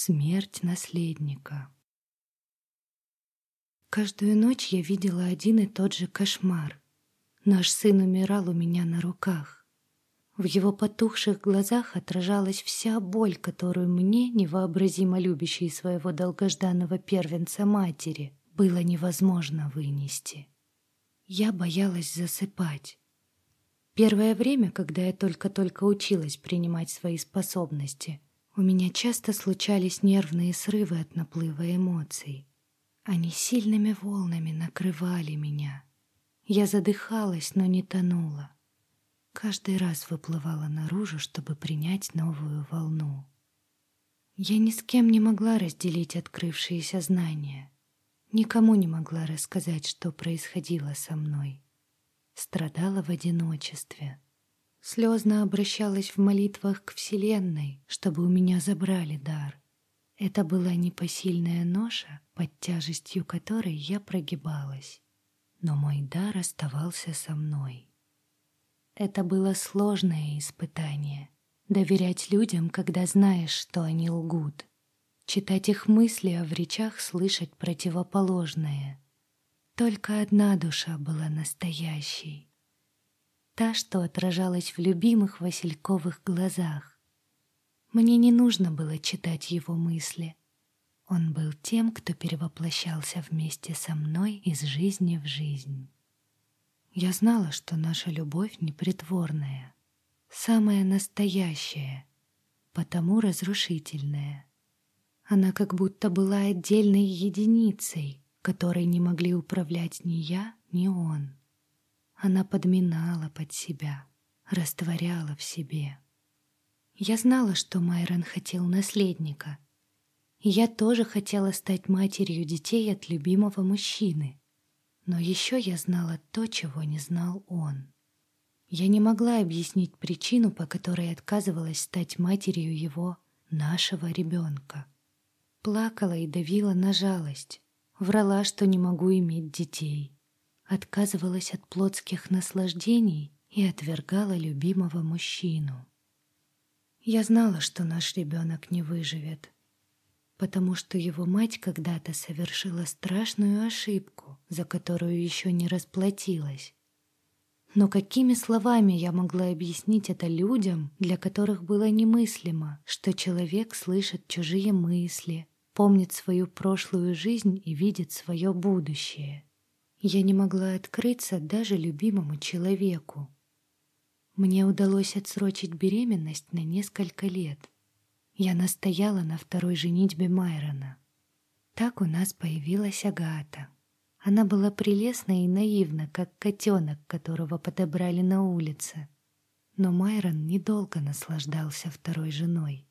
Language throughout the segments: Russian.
Смерть наследника. Каждую ночь я видела один и тот же кошмар. Наш сын умирал у меня на руках. В его потухших глазах отражалась вся боль, которую мне, невообразимо любящей своего долгожданного первенца матери, было невозможно вынести. Я боялась засыпать. Первое время, когда я только-только училась принимать свои способности, у меня часто случались нервные срывы от наплыва эмоций. Они сильными волнами накрывали меня. Я задыхалась, но не тонула. Каждый раз выплывала наружу, чтобы принять новую волну. Я ни с кем не могла разделить открывшиеся знания. Никому не могла рассказать, что происходило со мной. Страдала в одиночестве. Слезно обращалась в молитвах к Вселенной, чтобы у меня забрали дар. Это была непосильная ноша, под тяжестью которой я прогибалась. Но мой дар оставался со мной. Это было сложное испытание — доверять людям, когда знаешь, что они лгут. Читать их мысли, а в речах слышать противоположное. Только одна душа была настоящей. Та, что отражалась в любимых Васильковых глазах. Мне не нужно было читать его мысли. Он был тем, кто перевоплощался вместе со мной из жизни в жизнь. Я знала, что наша любовь непритворная, самая настоящая, потому разрушительная. Она как будто была отдельной единицей, которой не могли управлять ни я, ни он. Она подминала под себя, растворяла в себе. Я знала, что Майрон хотел наследника. я тоже хотела стать матерью детей от любимого мужчины. Но еще я знала то, чего не знал он. Я не могла объяснить причину, по которой отказывалась стать матерью его, нашего ребенка. Плакала и давила на жалость. Врала, что не могу иметь детей. Отказывалась от плотских наслаждений и отвергала любимого мужчину. Я знала, что наш ребенок не выживет, потому что его мать когда-то совершила страшную ошибку, за которую еще не расплатилась. Но какими словами я могла объяснить это людям, для которых было немыслимо, что человек слышит чужие мысли, помнит свою прошлую жизнь и видит свое будущее? Я не могла открыться даже любимому человеку, мне удалось отсрочить беременность на несколько лет. Я настояла на второй женитьбе Майрона. Так у нас появилась Агата. Она была прелестна и наивна, как котенок, которого подобрали на улице. Но Майрон недолго наслаждался второй женой.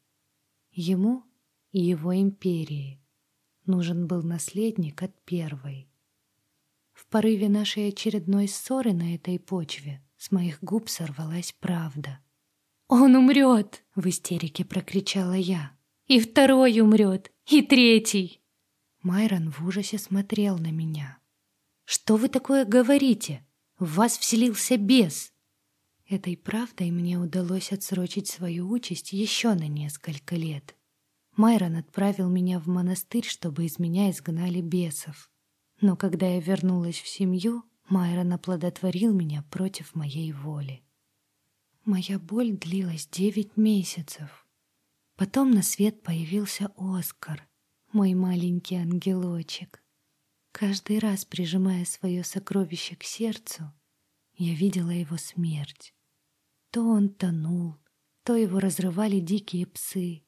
Ему и его империи нужен был наследник от первой. В порыве нашей очередной ссоры на этой почве с моих губ сорвалась правда. «Он умрет!» — в истерике прокричала я. «И второй умрет! И третий!» Майрон в ужасе смотрел на меня. «Что вы такое говорите? В вас вселился бес!» Этой правдой мне удалось отсрочить свою участь еще на несколько лет. Майрон отправил меня в монастырь, чтобы из меня изгнали бесов. Но когда я вернулась в семью, Майрон оплодотворил меня против моей воли. Моя боль длилась девять месяцев. Потом на свет появился Оскар, мой маленький ангелочек. Каждый раз, прижимая свое сокровище к сердцу, я видела его смерть. То он тонул, то его разрывали дикие псы,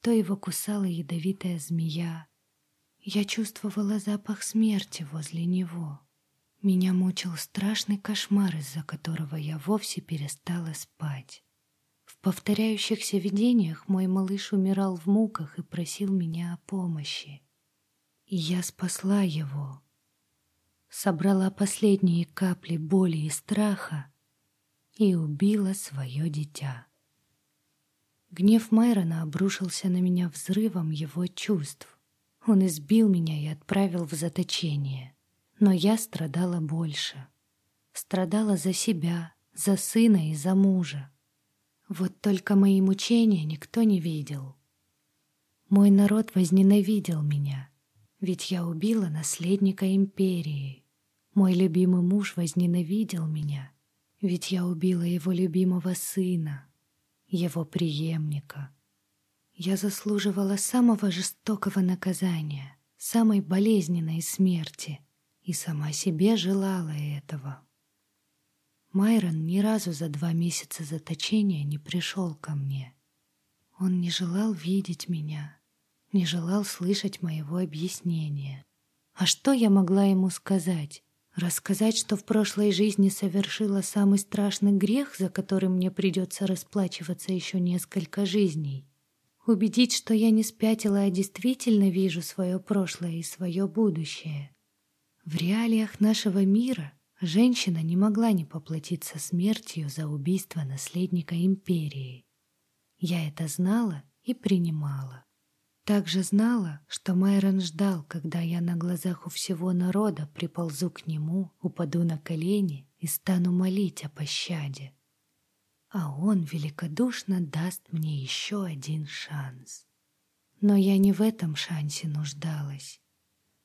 то его кусала ядовитая змея. Я чувствовала запах смерти возле него. Меня мучил страшный кошмар, из-за которого я вовсе перестала спать. В повторяющихся видениях мой малыш умирал в муках и просил меня о помощи. И я спасла его. Собрала последние капли боли и страха и убила свое дитя. Гнев Майрона обрушился на меня взрывом его чувств. Он избил меня и отправил в заточение. Но я страдала больше. Страдала за себя, за сына и за мужа. Вот только мои мучения никто не видел. Мой народ возненавидел меня, ведь я убила наследника империи. Мой любимый муж возненавидел меня, ведь я убила его любимого сына, его преемника. Я заслуживала самого жестокого наказания, самой болезненной смерти, и сама себе желала этого. Майрон ни разу за два месяца заточения не пришел ко мне. Он не желал видеть меня, не желал слышать моего объяснения. А что я могла ему сказать? Рассказать, что в прошлой жизни совершила самый страшный грех, за который мне придется расплачиваться еще несколько жизней. Убедить, что я не спятила, а действительно вижу свое прошлое и свое будущее. В реалиях нашего мира женщина не могла не поплатиться смертью за убийство наследника империи. Я это знала и принимала. Также знала, что Майрон ждал, когда я на глазах у всего народа приползу к нему, упаду на колени и стану молить о пощаде. А он великодушно даст мне еще один шанс. Но я не в этом шансе нуждалась.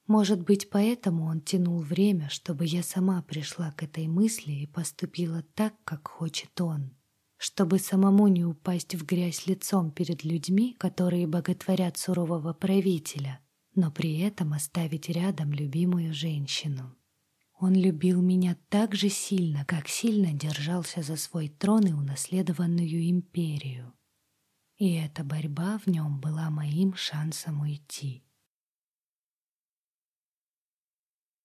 Может быть, поэтому он тянул время, чтобы я сама пришла к этой мысли и поступила так, как хочет он чтобы самому не упасть в грязь лицом перед людьми, которые боготворят сурового правителя, но при этом оставить рядом любимую женщину. Он любил меня так же сильно, как сильно держался за свой трон и унаследованную империю. И эта борьба в нем была моим шансом уйти.